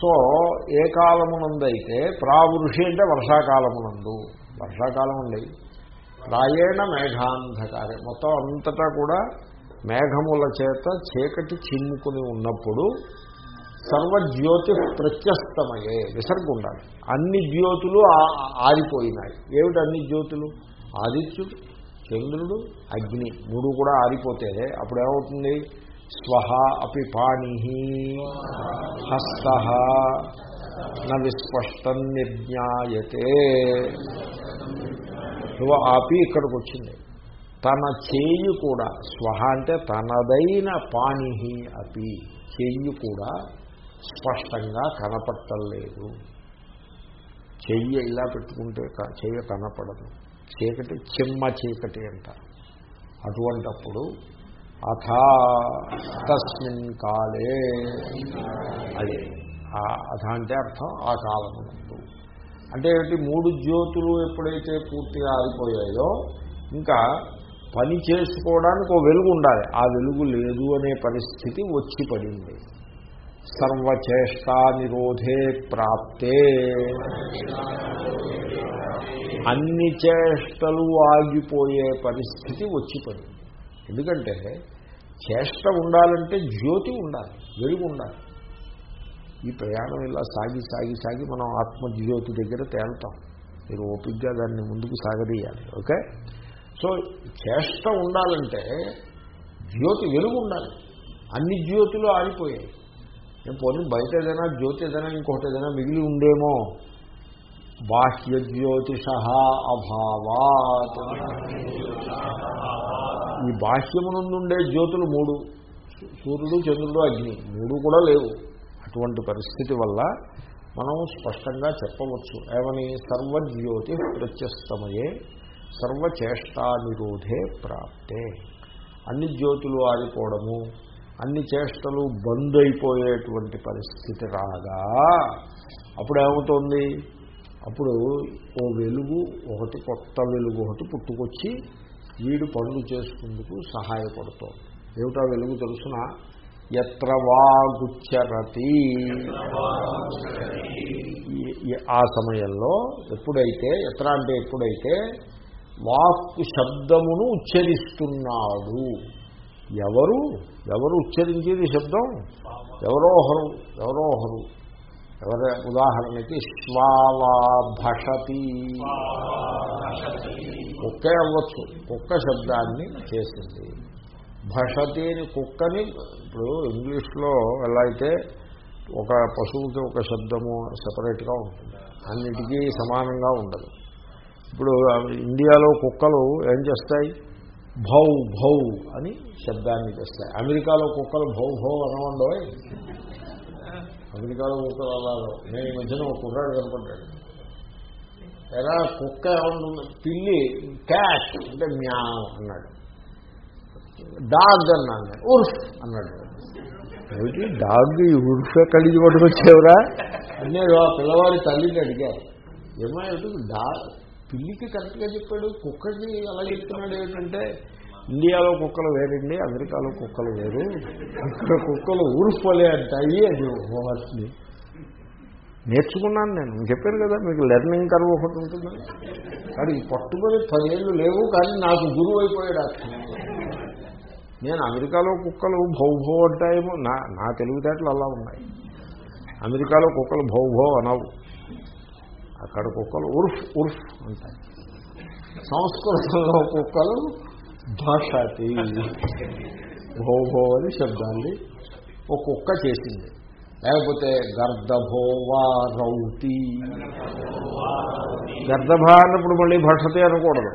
So ఏ కాలమునందైతే ప్రావృషి అంటే వర్షాకాలమునందు. వర్షాకాలం అండి ప్రాయేణ మేఘాంధకారే. మొత్తం అంతటా కూడా మేఘముల చేత చీకటి చిమ్ముకుని ఉన్నప్పుడు సర్వజ్యోతి ప్రత్యస్తమయ్యే విసర్గ ఉండాలి అన్ని జ్యోతులు ఆరిపోయినాయి. ఏమిటి అన్ని జ్యోతులు? ఆదిత్యుడు చంద్రుడు అగ్ని. మూడు కూడా ఆరిపోతే అప్పుడేమవుతుంది? స్వహ అపి పాణి హస్త న విస్పష్టం నిర్జ్ఞాయతే. నువ్వు ఆపి ఇక్కడికి వచ్చింది తన చేయి కూడా స్వహ అంటే తనదైన పాణి అపి చెయ్యి కూడా స్పష్టంగా కనపట్టలేదు చెయ్యి ఇలా పెట్టుకుంటే క- చెయ్యి కనపడదు. చీకటి చిమ్మ చీకటి అంటారు. అటువంటప్పుడు అథా తస్మిన్ కాలే. అదే. అథ అంటే అర్థం ఆ కాలమునందు అంటే ఏంటి మూడు జ్యోతులు ఎప్పుడైతే పూర్తిగా ఆరిపోయాయో ఇంకా పని చేసుకోవడానికి ఓ వెలుగు ఉండాలి. ఆ వెలుగు లేదు అనే పరిస్థితి వచ్చి పడింది. సర్వచేష్టా నిరోధే ప్రాప్తే. అన్ని చేష్టలు ఆగిపోయే పరిస్థితి వచ్చి పడింది. ఎందుకంటే చేష్ట ఉండాలంటే జ్యోతి ఉండాలి వెలుగు ఉండాలి. ఈ ప్రయాణం ఇలా సాగి సాగి సాగి మనం ఆత్మజ్యోతి దగ్గర తేలుతాం. మీరు ఓపిక్గా దాన్ని ముందుకు సాగదీయాలి ఓకే? సో చేష్ట ఉండాలంటే జ్యోతి వెలుగు ఉండాలి. అన్ని జ్యోతులు ఆగిపోయాయి నేను పోనీ బయట ఏదైనా జ్యోతి ఏదైనా ఇంకొకటి ఏదైనా మిగిలి ఉండేమో బాహ్య జ్యోతిష అభావాత్. ఈ బాహ్యమునందుండే జ్యోతులు మూడు. సూర్యుడు చంద్రుడు అగ్ని మూడు కూడా లేవు. అటువంటి పరిస్థితి వల్ల మనం స్పష్టంగా చెప్పవచ్చు. ఏమని? సర్వజ్యోతి ప్రత్యస్తమయే సర్వచేష్టా నిరోధే ప్రాప్తే. అన్ని జ్యోతులు ఆరిపోవడము అన్ని చేష్టలు బంద్ అయిపోయేటువంటి పరిస్థితి రాగా అప్పుడు ఏమవుతోంది? అప్పుడు ఓ వెలుగు ఒకటి కొత్త వెలుగు ఒకటి పుట్టుకొచ్చి వీడు పనులు చేసుకుందుకు సహాయపడుతోంది. ఏమిటా వెలుగు తెలుసిన? ఎత్ర వాగుచ్చరతి ఆ సమయంలో ఎప్పుడైతే ఎత్ర అంటే ఎప్పుడైతే వాక్కు శబ్దమును ఉచ్చరిస్తున్నాడు. ఎవరు? ఎవరు ఉచ్చరించేది శబ్దం? ఎవరోహరు ఎవరోహరు ఎవరి ఉదాహరణకి శ్వాలా భషతి కుక్కే అవ్వచ్చు. కుక్క శబ్దాన్ని చేసింది. భషతి అని కుక్కని ఇప్పుడు ఇంగ్లీష్లో ఎలా అయితే ఒక పశువుకి ఒక శబ్దము సపరేట్గా ఉంటుంది. అన్నిటికీ సమానంగా ఉండదు. ఇప్పుడు ఇండియాలో కుక్కలు ఏం చేస్తాయి? భౌ భౌ అని శబ్దాన్ని చేస్తాయి. అమెరికాలో కుక్కలు భౌ భౌ అనవండవు అమెరికాలో కుక్కలు అలా నేను ఈ మధ్యన ఒక కుర్రాడు కనపడ్డాడు. ఎలా? కుక్క ఏమంటుంది? పిల్లి క్యాట్ అంటే మ్యావ్ అన్నాడు. డాగ్ అన్నాడు. ఉర్ఫ్ అన్నాడు. ఏమిటి? డాగ్ ఈ ఉర్ఫ్ కలిగి పట్టుకొచ్చేవరా? అన్నారు ఆ పిల్లవాడి తల్లిని అడిగారు. ఏమైనా డాగ్ పిల్లికి కరెక్ట్గా చెప్పాడు కుక్కకి అలా చెప్తున్నాడు ఏంటంటే ఇండియాలో కుక్కలు వేరండి అమెరికాలో కుక్కలు వేరు. ఇక్కడ కుక్కలు ఊరుకోలే అంటాయి అది పోవాల్సింది నేర్చుకున్నాను నేను. చెప్పాను కదా మీకు లెర్నింగ్ కర్వ్ ఒకటి ఉంటుందని కానీ పట్టుకొని పదేళ్ళు లేవు కానీ నాకు గురువు అయిపోయాడు నేను అమెరికాలో కుక్కలు భౌభో అంటాయేమో నా నా తెలివితేటలు అలా ఉన్నాయి. అమెరికాలో కుక్కలు భౌభో అనవు. అక్కడ కుక్కలు ఉర్ఫ్ ఉర్ఫ్ అంటాయి. సంస్కృతంలో కుక్కలు భాషాతి భోభో అని శబ్దాన్ని ఒక కుక్క చేసింది. లేకపోతే గర్దభోవా రౌతి గర్దభ అన్నప్పుడు మళ్ళీ భషతే అనకూడదు.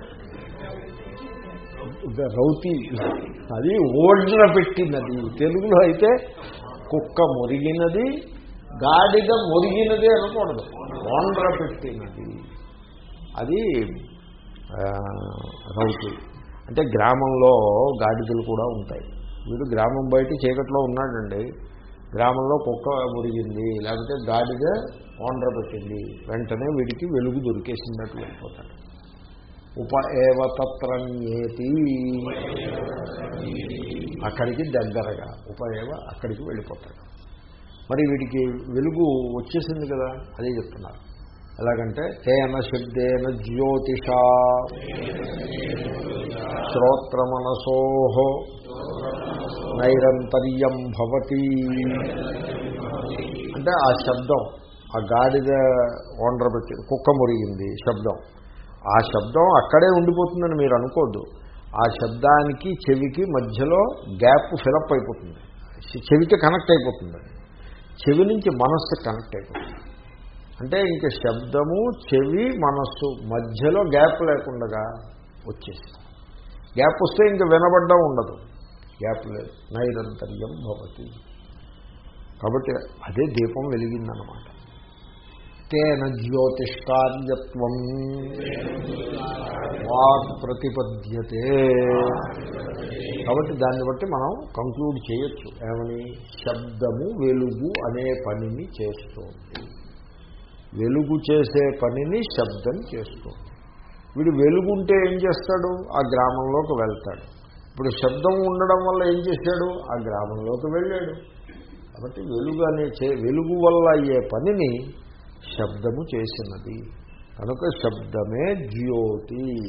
రౌతి అది ఓడిన పెట్టినది. తెలుగులో అయితే కుక్క మురిగినది గాడిద మురిగినది అనకూడదు. ఓండ్ర పెట్టినది. అది రౌతి. అంటే గ్రామంలో గాడిదలు కూడా ఉంటాయి. వీడు గ్రామం బయట చీకట్లో ఉన్నాడండి. గ్రామంలో కుక్క మురిగింది లేకపోతే గాడిద ఓండ్ర పెట్టింది. వెంటనే వీడికి వెలుగు దొరికేసినట్టు వెళ్ళిపోతాడు. ఉప ఏవ తత్రన్యేతి అక్కడికి దగ్గరగా ఉప ఏవ అక్కడికి వెళ్ళిపోతాడు. మరి వీడికి వెలుగు వచ్చేసింది కదా అదే చెప్తున్నారు. ఎలాగంటే తేన శబ్దేన జ్యోతిష శ్రోత్రమనసో నైరంతర్యం భవతి. అంటే ఆ శబ్దం ఆ గాడిద ఓండ్ర పెట్టి కుక్క మురిగింది శబ్దం. ఆ శబ్దం అక్కడే ఉండిపోతుందని మీరు అనుకోద్దు. ఆ శబ్దానికి చెవికి మధ్యలో గ్యాప్ ఫిలప్ అయిపోతుంది. చెవికి కనెక్ట్ అయిపోతుంది. చెవి నుంచి మనస్సు కనెక్ట్ అయిపోతుంది. అంటే ఇంక శబ్దము చెవి మనస్సు మధ్యలో గ్యాప్ లేకుండా వచ్చేసి గ్యాప్ వస్తే ఇంక వినబడ్డం ఉండదు. గ్యాప్ లేదు. నైరంతర్యం భవతి. కాబట్టి అదే దీపం వెలిగిందనమాట తేన జ్యోతిష్కార్యత్వం వాక్ ప్రతిపద్యతే కాబట్టి దాన్ని బట్టి మనం కంక్లూడ్ చేయొచ్చు. ఏమని? శబ్దము వెలుగు అనే పనిని చేస్తోంది. వెలుగు చేసే పనిని శబ్దం చేస్తుంది వీడు వెలుగుంటే ఏం చేస్తాడు? ఆ గ్రామంలోకి వెళ్తాడు. ఇప్పుడు శబ్దం ఉండడం వల్ల ఏం చేశాడు? ఆ గ్రామంలోకి వెళ్ళాడు. కాబట్టి వెలుగు అనే చే వెలుగు వల్ల అయ్యే పనిని శబ్దము చేసినది. కనుక శబ్దమే జ్యోతి.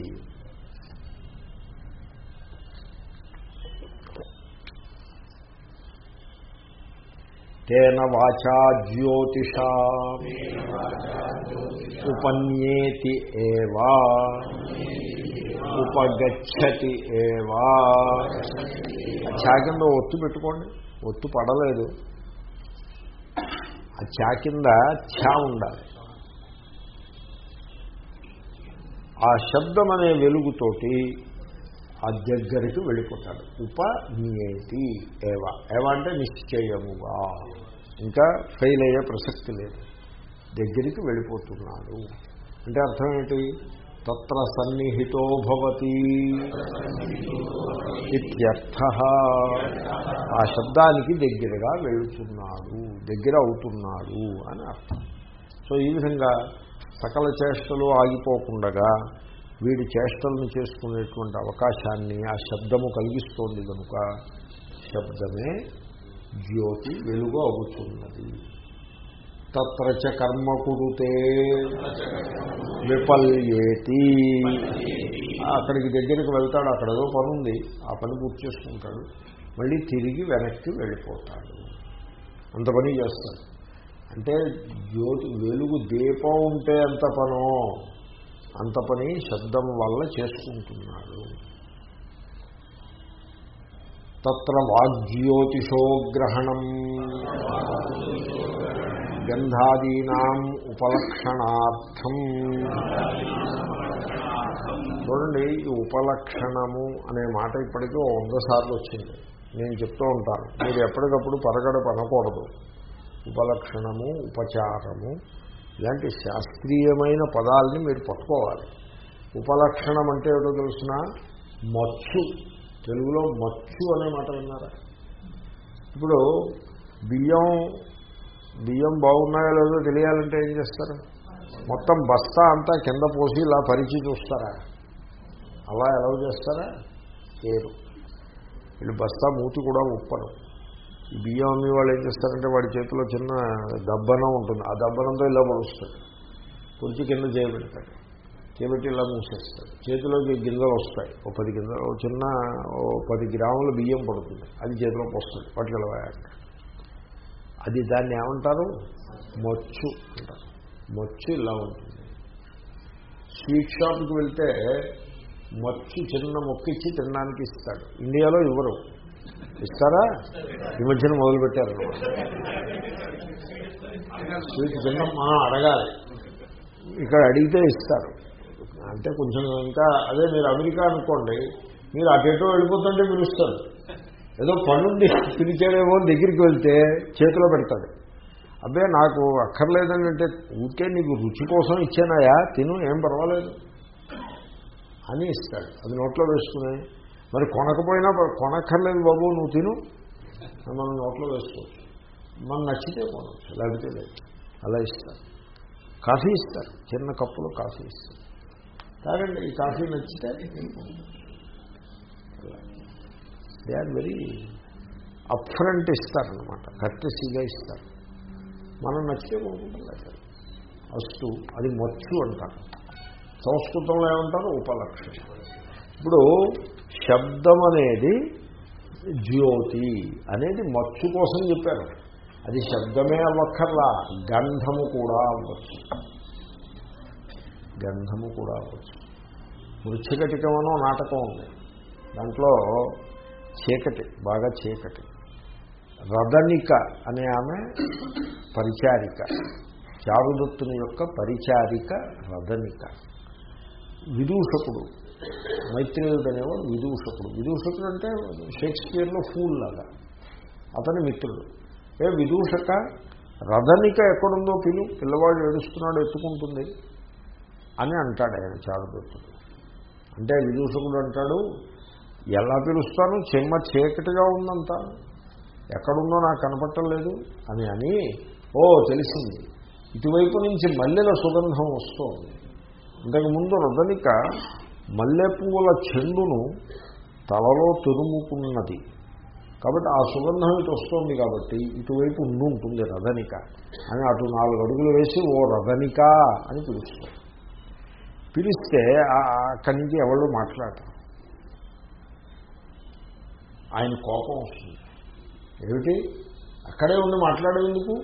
తేన వాచా జ్యోతిష. ఉపన్యేతి ఏవా. ఉపగచ్చతి ఏవా. చా కింద ఒత్తు పెట్టుకోండి. ఒత్తు పడలేదు. ఆ చా కింద ఛా ఉండాలి. ఆ శబ్దం అనే వెలుగుతోటి ఆ దగ్గరికి వెళ్ళిపోతాడు. ఉపనియేతి ఏవ. ఏవ అంటే నిశ్చయముగా. ఇంకా ఫెయిల్ అయ్యే ప్రసక్తి లేదు. దగ్గరికి వెళ్ళిపోతున్నాడు. అంటే అర్థం ఏంటి? తత్ర సన్నిహితో భవతి ఇత్యర్థ. ఆ శబ్దానికి దగ్గరగా వెళుతున్నాడు. దగ్గర అవుతున్నాడు అని అర్థం. సో ఈ విధంగా సకల చేష్టలు ఆగిపోకుండగా వీడి చేష్టలను చేసుకునేటువంటి అవకాశాన్ని ఆ శబ్దము కలిగిస్తోంది కనుక శబ్దమే జ్యోతి వెలుగు అవుతున్నది. తత్రచ కర్మ కుడితే విపల్యేతి. అక్కడికి దగ్గరికి వెళ్తాడు అక్కడ ఏదో పని ఉంది ఆ పని పూర్తి చేసుకుంటాడు. మళ్ళీ తిరిగి వెనక్కి వెళ్ళిపోతాడు. అంత పని చేస్తాడు. అంటే జ్యోతి వెలుగు దీపం ఉంటే ఎంత పనో? అంత పని శబ్దం వల్ల చేసుకుంటున్నాడు. తత్ర వాగ్జ్యోతిషో గంధాదీనా గంధాదీనాం ఉపలక్షణార్థం. చూడండి ఈ ఉపలక్షణము అనే మాట ఇప్పటికీ ఓ వంద సార్లు వచ్చింది. నేను చెప్తూ ఉంటాను. మీరు ఎప్పటికప్పుడు పరగడ పనకూడదు ఉపలక్షణము ఉపచారము ఇలాంటి శాస్త్రీయమైన పదాలని మీరు పట్టుకోవాలి. ఉపలక్షణం అంటే ఏదో తెలుసిన? మచ్చు. తెలుగులో మచ్చు అనే మాట విన్నారా? ఇప్పుడు బియ్యం బియ్యం బాగున్నాయో లేదో తెలియాలంటే ఏం చేస్తారు? మొత్తం బస్తా అంతా కింద పోసి ఇలా పరిచి చూస్తారా? అలా ఎలా చేస్తారా? లేరు వీళ్ళు బస్తా మూతి కూడా ఉప్పరు. బియ్యం అమ్మి వాళ్ళు ఏం చేస్తారంటే వాడి చేతిలో చిన్న దబ్బనం ఉంటుంది. ఆ దబ్బనంతో ఇలా పొడుస్తాడు పొడిచి కింద చేయబెడతాడు చేపెట్టి ఇలా మూసేస్తాడు చేతిలోకి గింజలు వస్తాయి. ఓ పది గింజలు ఓ చిన్న ఓ పది గ్రాముల బియ్యం పడుతుంది. అది చేతిలోకి వస్తుంది పట్టుకెళ్ళవాయంట అది దాన్ని ఏమంటారు? మొచ్చు అంటారు. మొచ్చు ఇలా ఉంటుంది. స్వీట్ షాప్కి వెళ్తే మచ్చు చిన్న మొక్కిచ్చి తినడానికి ఇస్తాడు ఇండియాలో ఇవ్వరు ఇస్తారా? ఈ మధ్యన మొదలుపెట్టారు స్వీట్ చిన్న అడగాలి. ఇక్కడ అడిగితే ఇస్తారు. అంటే కొంచెం ఇంకా అదే మీరు అమెరికా అనుకోండి మీరు అటేటో వెళ్ళిపోతుంటే పిలుస్తారు. ఏదో పనుండి పిలిచాడేమో దగ్గరికి వెళ్తే చేతిలో పెడతాడు. అబ్బే నాకు అక్కర్లేదని అంటే ఊరికే నీకు రుచి కోసం ఇచ్చానాయా తిను ఏం పర్వాలేదు అని ఇస్తాడు. అది నోట్లో వేసుకుని మరి కొనకపోయినా కొనక్కర్లేదు బాబు నువ్వు తిను. మనం నోట్లో వేసుకోవచ్చు. మనం నచ్చితే కొనవచ్చు లేకపోతే లేదు. అలా ఇస్తారు. కాఫీ ఇస్తారు. చిన్న కప్పులో కాఫీ ఇస్తారు. కాదండి ఈ కాఫీ నచ్చితే దే ఆర్ వెరీ అప్ఫ్రంట్ ఇస్తారనమాట కర్టెసీగా ఇస్తారు మనం నచ్చితే కొనుక్కుంటాం అస్తు అది మచ్చు అంటారు. సంస్కృతంలో ఏమంటారు? ఉపలక్షణం ఇప్పుడు శబ్దం అనేది జ్యోతి అనేది మచ్చు కోసం చెప్పారు. అది శబ్దమే అవ్వక్కర్లా గంధము కూడా అవ్వచ్చు. గంధము కూడా అవ్వచ్చు. మృచ్ఛకటికమనో నాటకం ఉంది. దాంట్లో చీకటి బాగా చీకటి. రదనిక అనే ఆమె పరిచారిక. చారుదత్తుని యొక్క పరిచారిక రదనిక. విదూషకుడు. మైత్రేయుడు అనేవాడు విదూషకుడు. విదూషకుడు అంటే షేక్స్పియర్లో ఫూల్ లాగా అతని మిత్రుడు. ఏ విదూషక రథనిక ఎక్కడుందో పిలు పిల్లవాడు ఏడుస్తున్నాడు ఎత్తుకుంటుంది అని అంటాడు ఆయన చారుదత్తుడు. అంటే విదూషకుడు అంటాడు ఎలా పిలుస్తాను? చెమ్మ చీకటిగా ఉందంతా ఎక్కడుందో నాకు కనపడటం లేదు అని అని ఓ తెలిసింది. ఇటువైపు నుంచి మల్లెల సుగంధం వస్తుంది. ఇంతకుముందు రదనిక మల్లెపూల చెండును తలలో తురుముకున్నది. కాబట్టి ఆ సుగంధం ఇటు వస్తుంది కాబట్టి ఇటువైపు ఉండి ఉంటుంది రథనిక అని అటు నాలుగు అడుగులు వేసి ఓ రథనిక అని పిలుస్తారు. పిలిస్తే అక్కడి నుంచి ఎవరు మాట్లాడతారు ఆయన కోపం వస్తుంది. ఏమిటి? అక్కడే ఉండి మాట్లాడేందుకు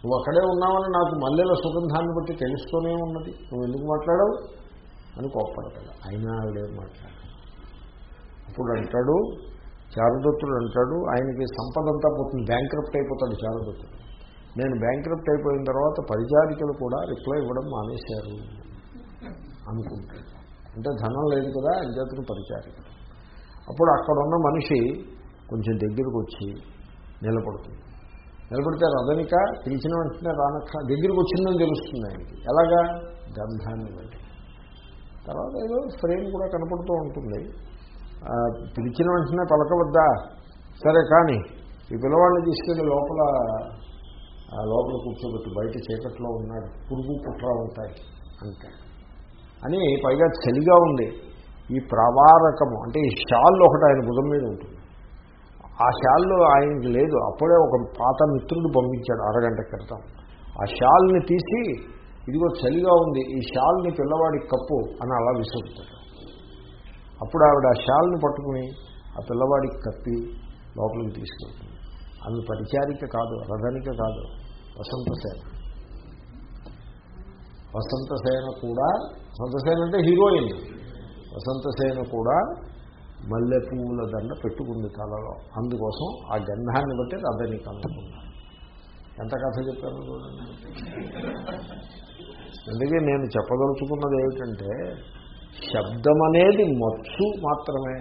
నువ్వు అక్కడే ఉన్నావని నాకు మల్లెల సుగంధాన్ని బట్టి తెలుస్తూనే ఉన్నది. నువ్వు ఎందుకు మాట్లాడవు? అని కోప్పడతాడు. అయినా ఆవిడేం మాట్లాడాడు అప్పుడు అంటాడు చారుదత్తుడు అంటాడు ఆయనకి సంపద అంతా పోతుంది బ్యాంక్రప్ట్ అయిపోతాడు చారుదత్తుడు నేను బ్యాంక్రప్ట్ అయిపోయిన తర్వాత పరిచారికలు కూడా రిప్లై ఇవ్వడం మానేశారు అనుకుంటాడు. అంటే ధనం లేదు కదా అంచేతను పరిచారికలు అప్పుడు అక్కడున్న మనిషి కొంచెం దగ్గరకు వచ్చి నిలబడుతుంది. నిలబడితే రథనిక పిలిచిన వెంటనే రానక్క దగ్గరికి వచ్చిందని తెలుస్తుంది ఆయనకి. ఎలాగా? గంధాన్ని బట్టి. తర్వాత ఏదో ఫ్రేమ్ కూడా కనపడుతూ ఉంటుంది. పిలిచిన వెంటనే పలకవద్దా? సరే కానీ ఈ పిల్లవాడిని తీసుకెళ్ళి లోపల లోపల కూర్చోబెట్టు. బయట చీకట్లో ఉన్నాడు పురుగు పుట్రా ఉంటాయి అంటే అని పైగా చలిగా ఉంది. ఈ ప్రవారకము అంటే ఈ షాల్ ఒకటి ఆయన భుజం మీద ఉంటుంది. ఆ షాల్లో ఆయనకి లేదు. అప్పుడే ఒక పాత మిత్రుడు పంపించాడు అరగంట క్రితం. ఆ షాల్ని తీసి ఇదిగో చలిగా ఉంది ఈ షాల్ని పిల్లవాడికి కప్పు అని అలా విసురుతాడు అప్పుడు ఆవిడ ఆ షాల్ని పట్టుకుని ఆ పిల్లవాడికి కప్పి లోపలికి తీసుకెళ్తుంది. అవి పరిచారిక కాదు రథనిక కాదు వసంతసేన వసంతసేన కూడా వసంతసేన అంటే హీరోయిన్. వసంతసేన కూడా మల్లెపూల దండ పెట్టుకుంది తలలో. అందుకోసం ఆ గంధాన్ని బట్టి రథనిక అనుకున్నారు ఎంత కథ చెప్పాను చూడండి. అందుకే నేను చెప్పదలుచుకున్నది ఏమిటంటే శబ్దం అనేది మత్సు మాత్రమే.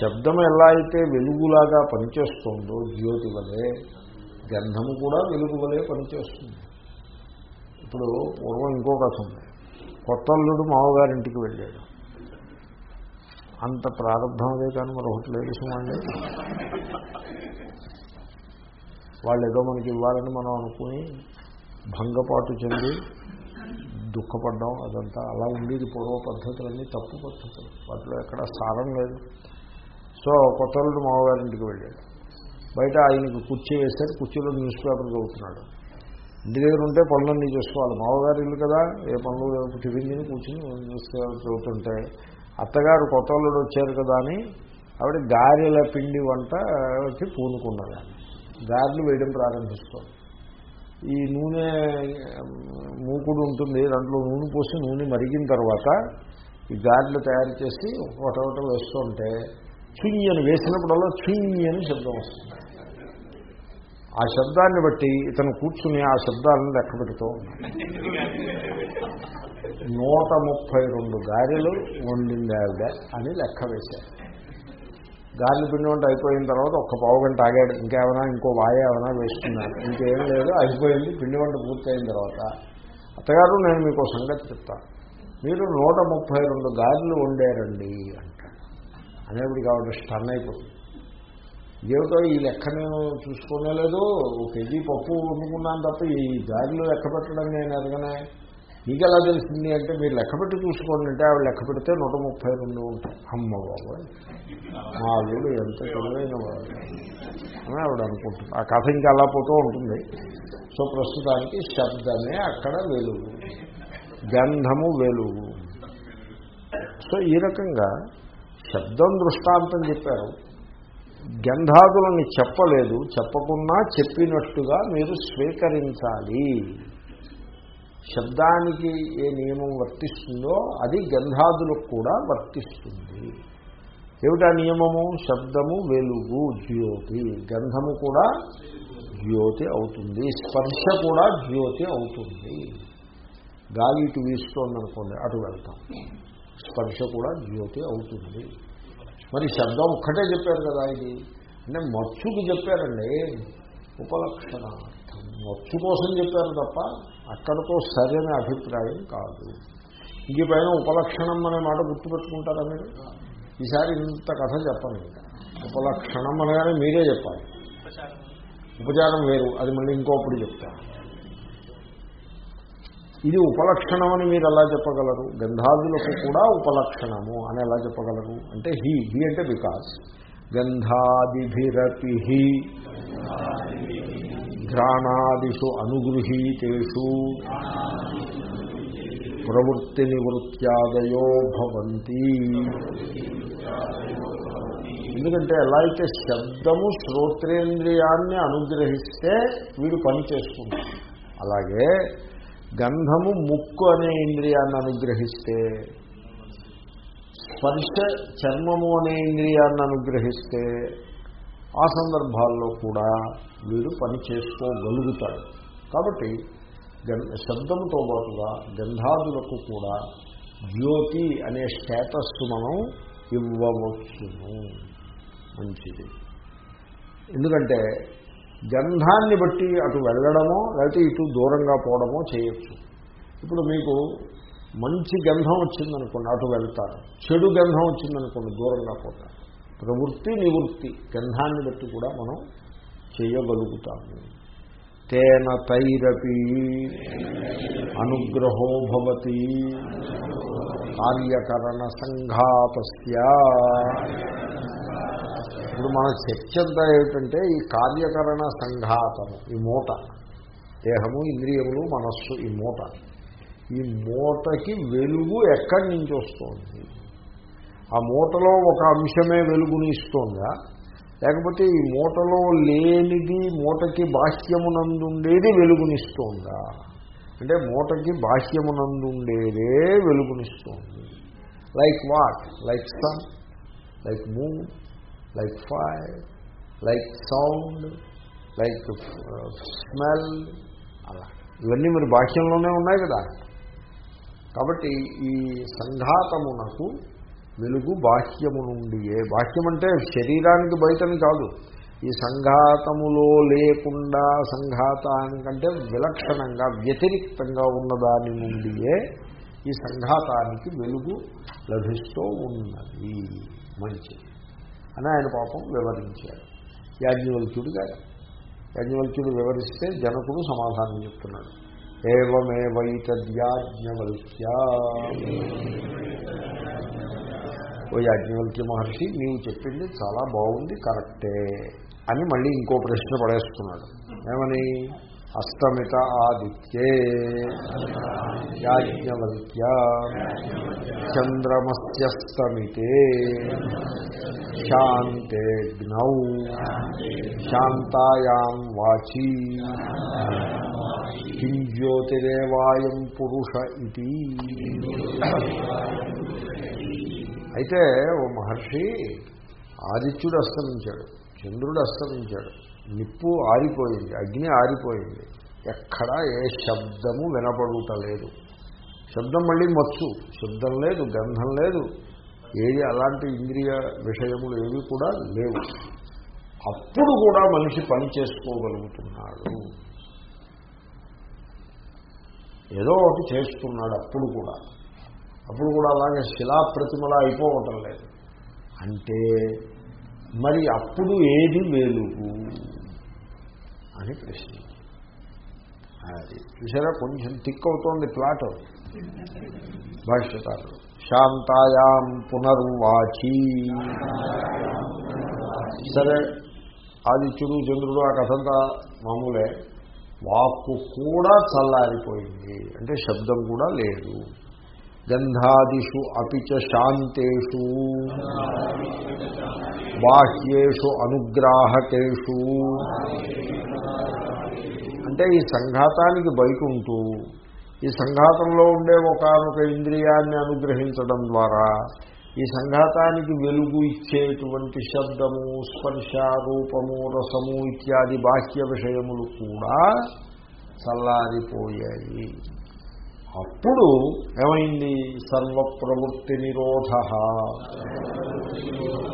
శబ్దం ఎలా అయితే వెలుగులాగా పనిచేస్తుందో జ్యోతి వలె గంధము కూడా వెలుగు వలె పనిచేస్తుంది. ఇప్పుడు పూర్వం ఇంకో కథ ఉంది. కొత్తల్లుడు మామగారింటికి వెళ్ళాడు. అంత ప్రారంభం అదే కానీ మరొకటి లేదు సుమండి. వాళ్ళు ఏదో మనకి ఇవ్వాలని మనం అనుకుని భంగపాటు చెంది దుఃఖపడ్డం అదంతా అలా ఉండేది. పూర్వ పద్ధతులన్నీ తప్పు పద్ధతులు. వాటిలో ఎక్కడ సారం లేదు. సో కొత్తలుడు మామగారింటికి వెళ్ళాడు. బయట ఆయనకి కుర్చీ వేశారు. కుర్చీలో న్యూస్ పేపర్ చదువుతున్నాడు. ఇంటి దగ్గర ఉంటే పనులన్నీ చేసుకోవాలి. మామగారు ఇల్లు కదా. ఏ పనులు టిఫిన్ తిని కూర్చుని న్యూస్ పేపర్ చదువుతుంటే అత్తగారు కొత్తలుడు వచ్చారు కదా అని ఆవిడ గారెల పిండి వంట వచ్చి పూనుకున్నది గారెలు వేయడం ప్రారంభిస్తుంది ఈ నూనె మూకుడు ఉంటుంది దాంట్లో నూనె పోసి నూనె మరిగిన తర్వాత ఈ గాడ్లు తయారు చేసి ఒకటొకటి వేస్తుంటే చుయ్యి అని వేసినప్పుడల్లా చుయ్యి అని శబ్దం వస్తుంది. ఆ శబ్దాన్ని బట్టి ఇతను కూర్చుని ఆ శబ్దాలను లెక్క పెడుతూ నూట ముప్పై రెండు గారెలు వండింది ఆవిడ అని లెక్క వేశారు. గాలి పిండి వంట అయిపోయిన తర్వాత ఒక్క పావు గంట ఆగాడు. ఇంకేమైనా ఇంకో వాయ ఏమైనా వేసుకున్నాను ఇంకేం లేదు అయిపోయింది. పిండి వంట పూర్తయిన తర్వాత అత్తగారు నేను మీకు సంగతి చెప్తాను మీరు నూట ముప్పై రెండు గారెలు వండారండి అంటాడు. అనేప్పుడు ఆవిడ స్టన్ అయిపోతుంది ఏమిటో ఈ లెక్క నేను చూసుకోనే లేదు. ఒక కేజీ పప్పు వండుకున్నాను తప్ప ఈ గారెలు లెక్క పెట్టడం నేను ఎదగనే? మీకు ఎలా తెలిసింది అంటే మీరు లెక్క పెట్టి చూసుకోండి అంటే ఆవిడ లెక్క పెడితే నూట ముప్పై రెండు ఉంటాయి. అమ్మ బాబు మా వీడు ఎంత తెలివైన వాడు. అని ఆవిడ అనుకుంటుంది. ఆ కథ ఇంకా అలా పోతూ ఉంటుంది. సో ప్రస్తుతానికి శబ్దమే అక్కడ వెలుగు. గంధము వెలుగు. సో ఈ రకంగా శబ్దం దృష్టాంతం చెప్పారు. గంధాదులని చెప్పలేదు. చెప్పకున్నా చెప్పినట్టుగా మీరు స్వీకరించాలి. శబ్దానికి ఏ నియమం వర్తిస్తుందో అది గంధాదులకు కూడా వర్తిస్తుంది. ఏమిటా నియమము? శబ్దము వెలుగు జ్యోతి. గంధము కూడా జ్యోతి అవుతుంది. స్పర్శ కూడా జ్యోతి అవుతుంది. గాలి ఇటు వీస్తోందనుకోండి అటు వెళ్తాం. స్పర్శ కూడా జ్యోతి అవుతుంది. మరి శబ్దం ఒక్కటే చెప్పారు కదా ఇది. అంటే మచ్చుకి చెప్పారండి. ఉపలక్షణార్థం. మచ్చు కోసం చెప్పారు తప్ప అక్కడతో సరైన అభిప్రాయం కాదు. ఇంక పైన ఉపలక్షణం అనే మాట గుర్తుపెట్టుకుంటారా మీరు? ఈసారి ఇంత కథ చెప్పండి ఇంకా ఉపలక్షణం అనగానే మీరే చెప్పాలి. ఉపచారం వేరు అది మళ్ళీ ఇంకోప్పుడు చెప్తారు ఇది ఉపలక్షణం అని మీరు ఎలా చెప్పగలరు? గంధాదులకు కూడా ఉపలక్షణము అని ఎలా చెప్పగలరు? అంటే హీ హీ అంటే బికాస్ గంధాదిభిరపి ఘ్రాణాదిషు అనుగృహీతేషు ప్రవృత్తి నివృత్యాదయో భవంతి. ఎందుకంటే ఎలా అయితే శబ్దము శ్రోత్రేంద్రియాన్ని అనుగ్రహిస్తే వీడు పని చేసుకుంటాడు అలాగే గంధము ముక్కు అనే ఇంద్రియాన్ని అనుగ్రహిస్తే స్పర్శ చర్మము అనే ఇంద్రియాన్ని అనుగ్రహిస్తే ఆ సందర్భాల్లో కూడా వీడు పని చేసుకోగలుగుతాడు. కాబట్టి శబ్దంతో పాటుగా గంధాదులకు కూడా జ్యోతి అనే స్టేటస్ మనం ఇవ్వవచ్చును. మంచిది. ఎందుకంటే గంధాన్ని బట్టి అటు వెళ్ళడమో లేకపోతే ఇటు దూరంగా పోవడమో చేయొచ్చు. ఇప్పుడు మీకు మంచి గంధం వచ్చిందనుకోండి అటు వెళ్తారు. చెడు గంధం వచ్చిందనుకోండి దూరంగా పోతారు. ప్రవృత్తి నివృత్తి గంధాన్ని బట్టి కూడా మనం చేయగలుగుతాము. తేన తైరపి అనుగ్రహో భవతి కార్యకరణ సంఘాతస్య. ఇప్పుడు మన చర్చ అంతా ఏమిటంటే ఈ కార్యకరణ సంఘాతము ఈ మూట. దేహము ఇంద్రియములు మనస్సు ఈ మూట. ఈ మూటకి వెలుగు ఎక్కడి నుంచి వస్తుంది? ఆ మూటలో ఒక అంశమే వెలుగుని ఇస్తోందా లేకపోతే ఈ మూటలో లేనిది మూటకి బాహ్యమునందుండేది వెలుగునిస్తోందా? అంటే మూటకి బాహ్యమునందుండేదే వెలుగునిస్తోంది. Like what like sun like moon like fire like sound like smell అలా. ఇవన్నీ మరి బాహ్యంలోనే ఉన్నాయి కదా. కాబట్టి ఈ సంఘాతమునకు వెలుగు బాహ్యము నుండి ఏ బాహ్యం అంటే శరీరానికి బయటని కాదు. ఈ సంఘాతములో లేకుండా సంఘాతానికంటే విలక్షణంగా వ్యతిరిక్తంగా ఉన్నదాని నుండియే ఈ సంఘాతానికి వెలుగు లభిస్తూ ఉన్నది. మంచిది. అని ఆయన పాపం వివరించాడు. యాజ్ఞవల్క్యుడు గారు. యాజ్ఞవల్క్యుడు వివరిస్తే జనకుడు సమాధానం చెప్తున్నాడు. ఏవమేవైతద్యాజ్ఞవల్క్య? ఓ యాజ్ఞవల్క్య మహర్షి నీవు చెప్పింది చాలా బాగుంది కరెక్టే అని మళ్ళీ ఇంకో ప్రశ్న పడేస్తున్నాడు. ఏమని? అస్తమిత ఆదిత్యే యాజ్ఞవల్క్య చంద్రమస్యస్తమితే శాంతేగ్నౌ శాంతాయాం వాచి కిం జ్యోతిరేవాయం పురుష ఇది అయితే ఓ మహర్షి ఆదిత్యుడు అస్తమించాడు చంద్రుడు అస్తమించాడు నిప్పు ఆరిపోయింది అగ్ని ఆరిపోయింది. ఎక్కడా ఏ శబ్దము వినపడుటలేదు. శబ్దం మళ్ళీ మచ్చు శబ్దం లేదు గంధం లేదు. ఏది అలాంటి ఇంద్రియ విషయములు ఏవి కూడా లేవు. అప్పుడు కూడా మనిషి పని చేసుకోగలుగుతున్నాడు. ఏదో ఒకటి చేస్తున్నాడు అప్పుడు కూడా. అప్పుడు కూడా అలాగే శిలాప్రతిమలా అయిపోవటం లేదు. అంటే మరి అప్పుడు ఏది వెలుగు అని ప్రశ్న. అది చూసారా? కొంచెం థిక్ అవుతోంది ప్లాట్. భాష్యకారులు శాంతాయాం పునర్వాచి. సరే ఆదిత్యుడు చంద్రుడు ఆ కథంతా మామూలే. వాక్కు కూడా చల్లారిపోయింది. అంటే శబ్దం కూడా లేదు. గంధాదిషు అపిచ శాంతేషు. బాహ్యేషు అనుగ్రాహకేషు. అంటే ఈ సంఘాతానికి బయట ఉంటూ ఈ సంఘాతంలో ఉండే ఒకనొక ఇంద్రియాన్ని అనుగ్రహించడం ద్వారా ఈ సంఘాతానికి వెలుగు ఇచ్చేటువంటి శబ్దము స్పర్శ రూపము రసము ఇత్యాది బాహ్య విషయములు కూడా చల్లారిపోయాయి. అప్పుడు ఏమైంది? సర్వప్రవృత్తి నిరోధ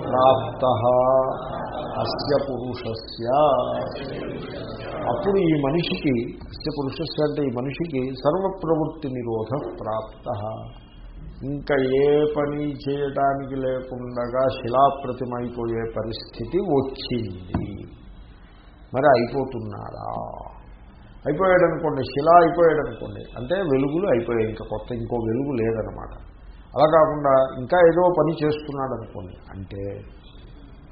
ప్రాప్త అస్య పురుషస్య. అప్పుడు ఈ మనిషికి అస్య పురుషస్య అంటే ఈ మనిషికి సర్వప్రవృత్తి నిరోధ ప్రాప్త. ఇంకా ఏ పని చేయడానికి లేకుండా శిలాప్రతిమైపోయే పరిస్థితి వచ్చింది. మరి అయిపోతున్నారా? అయిపోయాడు అనుకోండి శిల అయిపోయాడు అనుకోండి అంటే వెలుగులు అయిపోయాయి ఇంకా కొత్త ఇంకో వెలుగు లేదనమాట అలా కాకుండా ఇంకా ఏదో పని చేస్తున్నాడు అనుకోండి అంటే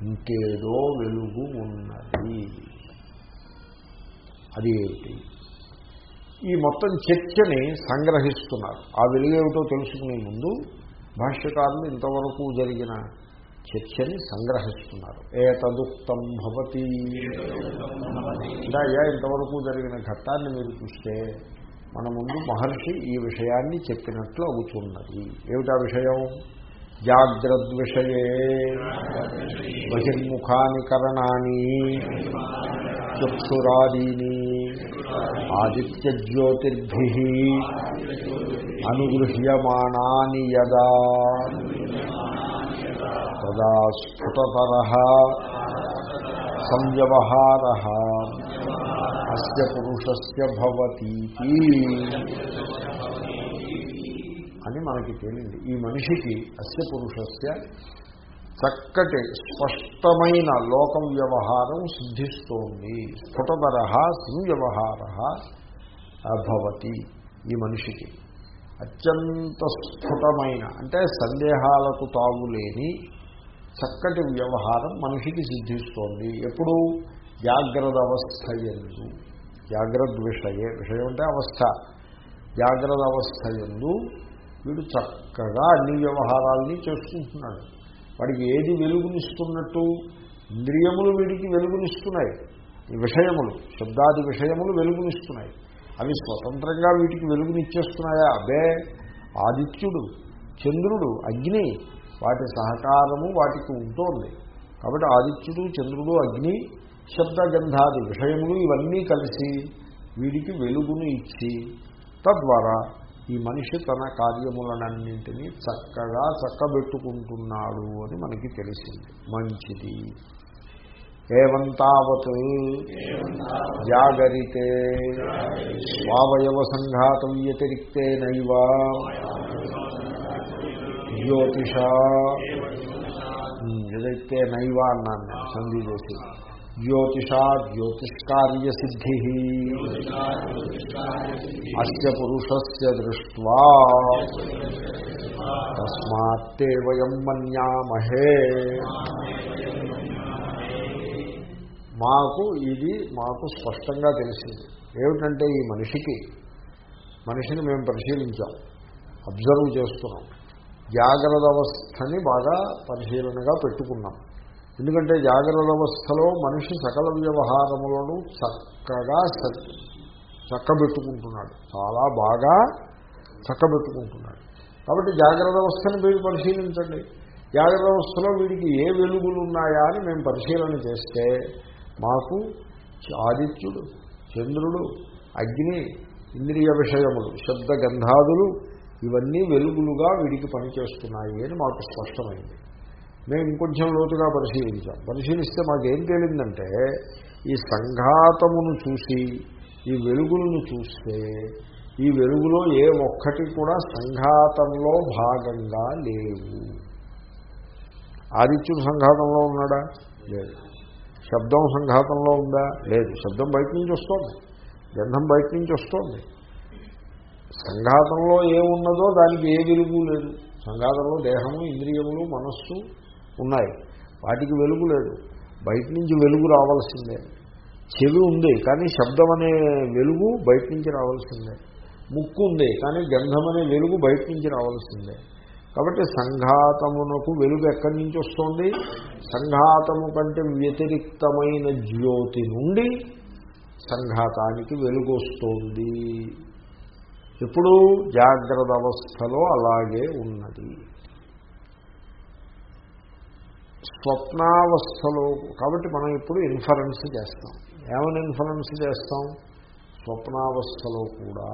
ఇంకేదో వెలుగు ఉన్నది. అది ఏమిటి? ఈ మొత్తం చర్చని సంగ్రహిస్తున్నారు. ఆ వెలుగేమిటో తెలుసుకునే ముందు భాష్యకారులు ఇంతవరకు జరిగిన చర్చని సంగ్రహిస్తున్నారు. ఏ తదుక్తం భవతి. ఇలా అయ్యా ఇంతవరకు జరిగిన ఘట్టాన్ని మీరు చూస్తే మన ముందు మహర్షి ఈ విషయాన్ని చెప్పినట్లు అవుతున్నది. ఏమిటా విషయం? జాగ్రద్విషయే బహిర్ముఖాని కరణాన్ని చక్షురాదీని ఆదిత్యజ్యోతిర్భి అనుగృహ్యమాణాని యదా. సదా స్ఫుటతర సంవ్యవహార అస్య పురుషస్య భవతీతి అని మనకి తేలింది. ఈ మనిషికి అస్య పురుషస్య చక్కటి స్పష్టమైన లోక వ్యవహారం సిద్ధిస్తోంది. స్ఫుటతర సంవ్యవహార భవతి ఈ మనిషికి. అత్యంత స్ఫుటమైన అంటే సందేహాలకు తాగులేని చక్కటి వ్యవహారం మనిషికి సిద్ధిస్తోంది. ఎప్పుడు జాగ్రత్త అవస్థ ఎందు. జాగ్రత్త విషయే. విషయం అంటే అవస్థ. జాగ్రత్త అవస్థ ఎందు వీడు చక్కగా అన్ని వ్యవహారాలని చేసుకుంటున్నాడు వాడికి ఏది వెలుగునిస్తున్నట్టు? ఇంద్రియములు వీడికి వెలుగునిస్తున్నాయి. విషయములు శబ్దాది విషయములు వెలుగునిస్తున్నాయి. అవి స్వతంత్రంగా వీటికి వెలుగునిచ్చేస్తున్నాయా? అదే ఆదిత్యుడు చంద్రుడు అగ్ని వాటి సహకారము వాటికి ఉంటోంది. కాబట్టి ఆదిత్యుడు చంద్రుడు అగ్ని శబ్దగంధాది విషయములు ఇవన్నీ కలిసి వీడికి వెలుగును ఇచ్చి తద్వారా ఈ మనిషి తన కార్యములనన్నింటినీ చక్కగా చక్కబెట్టుకుంటున్నాడు అని మనకి తెలిసింది. మంచిది. ఏవంతావత్ జాగరితే స్వావయవ సంఘాతం వ్యతిరిక్తేనైవ జ్యోతిష. ఏదైతే నైవ అన్నాను నేను సంధి చేసి జ్యోతిష జ్యోతిష్కార్య సిద్ధి అస్య పురుషస్య దృష్ట్వా. తస్మాత్తే వయం మన్యామహే. మాకు ఇది మాకు స్పష్టంగా తెలిసింది. ఏమిటంటే ఈ మనిషికి మనిషిని మేము పరిశీలించాం. అబ్జర్వ్ చేస్తున్నాం. జాగ్రత్త అవస్థని బాగా పరిశీలనగా పెట్టుకున్నాం. ఎందుకంటే జాగ్రత్త అవస్థలో మనిషి సకల వ్యవహారములను చక్కగా చక్కబెట్టుకుంటున్నాడు. చాలా బాగా చక్కబెట్టుకుంటున్నాడు. కాబట్టి జాగ్రత్త అవస్థని మీరు పరిశీలించండి. జాగ్రత్త అవస్థలో వీడికి ఏ వెలుగులు ఉన్నాయా అని మేము పరిశీలన చేస్తే మాకు ఆదిత్యుడు చంద్రుడు అగ్ని ఇంద్రియ విషయములు శబ్ద గంధాదులు ఇవన్నీ వెలుగులుగా వీడికి పనిచేస్తున్నాయి అని మాకు స్పష్టమైంది. మేము ఇంకొంచెం లోతుగా పరిశీలించాం. పరిశీలిస్తే మాకేం తేలిందంటే ఈ సంఘాతమును చూసి ఈ వెలుగులను చూస్తే ఈ వెలుగులో ఏ ఒక్కటి కూడా సంఘాతంలో భాగంగా లేవు. ఆదిత్యుడు సంఘాతంలో ఉన్నాడా? లేదు. శబ్దం సంఘాతంలో ఉందా? లేదు. శబ్దం బయట నుంచి వస్తుంది. గంధం బయట నుంచి వస్తుంది. సంఘాతంలో ఏమున్నదో దానికి ఏ వెలుగు లేదు. సంఘాతంలో దేహము ఇంద్రియములు మనస్సు ఉన్నాయి. వాటికి వెలుగు లేదు. బయట నుంచి వెలుగు రావాల్సిందే. చెవి ఉంది కానీ శబ్దం అనే వెలుగు బయట నుంచి రావాల్సిందే. ముక్కు ఉంది కానీ గంధం అనే వెలుగు బయట నుంచి రావాల్సిందే. కాబట్టి సంఘాతమునకు వెలుగు ఎక్కడి నుంచి వస్తుంది? సంఘాతము కంటే వ్యతిరిక్తమైన జ్యోతి నుండి సంఘాతానికి వెలుగు వస్తుంది. ఎప్పుడు జాగ్రత్త అవస్థలో అలాగే ఉన్నది. స్వప్నావస్థలో కాబట్టి మనం ఇప్పుడు ఇన్ఫరెన్స్ చేస్తాం. ఏమని ఇన్ఫరెన్స్ చేస్తాం? స్వప్నావస్థలో కూడా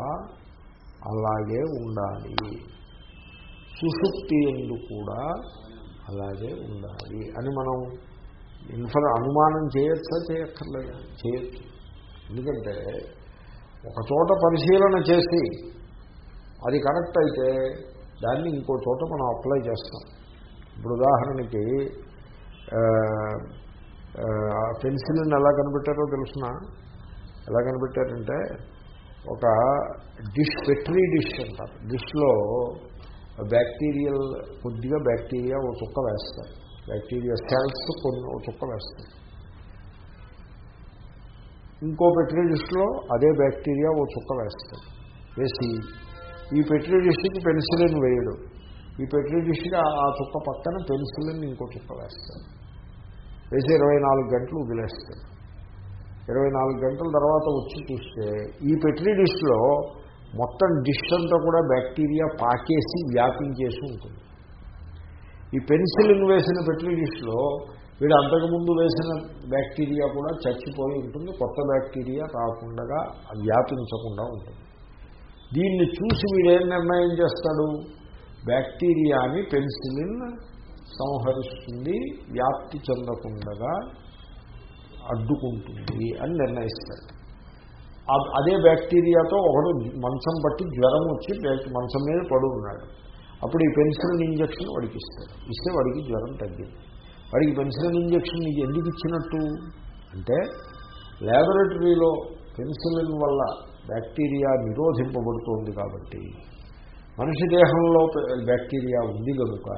అలాగే ఉండాలి. సుషుప్తి ఎందు కూడా అలాగే ఉండాలి అని మనం ఇన్ఫర్ అనుమానం చేయొచ్చా చేయక్కర్లేదు? చేయొచ్చు. ఎందుకంటే ఒక చోట పరిశీలన చేసి అది కరెక్ట్ అయితే దాన్ని ఇంకో చోట మనం అప్లై చేస్తాం. ఇప్పుడు ఉదాహరణకి పెన్సిల్ని ఎలా కనిపెట్టారో తెలుసిన? ఎలా కనిపెట్టారంటే ఒక డిష్ పెట్రీ డిష్ అంటారు. డిష్లో బ్యాక్టీరియల్ కొద్దిగా బ్యాక్టీరియా ఓ చుక్క వేస్తారు. బ్యాక్టీరియా సెల్స్ కొన్ని ఓ చుక్క వేస్తారు. ఇంకో పెట్రీ డిష్లో అదే బ్యాక్టీరియా ఓ చుక్క వేస్తారు. వేసి ఈ పెట్రీ డిష్కి పెన్సిలిన్ వేయడు. ఈ పెట్రీ డిష్కి ఆ చుక్క పక్కన పెన్సిలిన్ ఇంకో చుక్క వేస్తాడు వేసి ఇరవై నాలుగు గంటలు వదిలేస్తారు ఇరవై నాలుగు గంటల తర్వాత వచ్చి చూస్తే ఈ పెట్రీ డిష్లో మొత్తం డిష్ అంతా కూడా బ్యాక్టీరియా పాకేసి వ్యాపించేసి ఉంటుంది. ఈ పెన్సిలిన్ వేసిన పెట్రీ డిష్లో వీడు అంతకుముందు వేసిన బ్యాక్టీరియా కూడా చచ్చిపోయి ఉంటుంది. కొత్త బ్యాక్టీరియా రాకుండా వ్యాపించకుండా ఉంటుంది. దీన్ని చూసి వీడేం నిర్ణయం చేస్తాడు? బ్యాక్టీరియాని పెన్సిలిన్ సంహరిస్తుంది వ్యాప్తి చెందకుండా అడ్డుకుంటుంది అని నిర్ణయిస్తాడు. అదే బ్యాక్టీరియాతో ఒకడు మంచం పట్టి జ్వరం వచ్చి మంచం మీద పడు ఉన్నాడు అప్పుడు ఈ పెన్సిలిన్ ఇంజక్షన్ వాడికి ఇస్తాడు. ఇస్తే వాడికి జ్వరం తగ్గింది. వాడికి పెన్సిలిన్ ఇంజక్షన్ నీకు ఎందుకు ఇచ్చినట్టు? అంటే ల్యాబొరేటరీలో పెన్సిలిన్ వల్ల బ్యాక్టీరియా నిరోధింపబడుతోంది కాబట్టి మనిషి దేహంలో బ్యాక్టీరియా ఉంది కనుక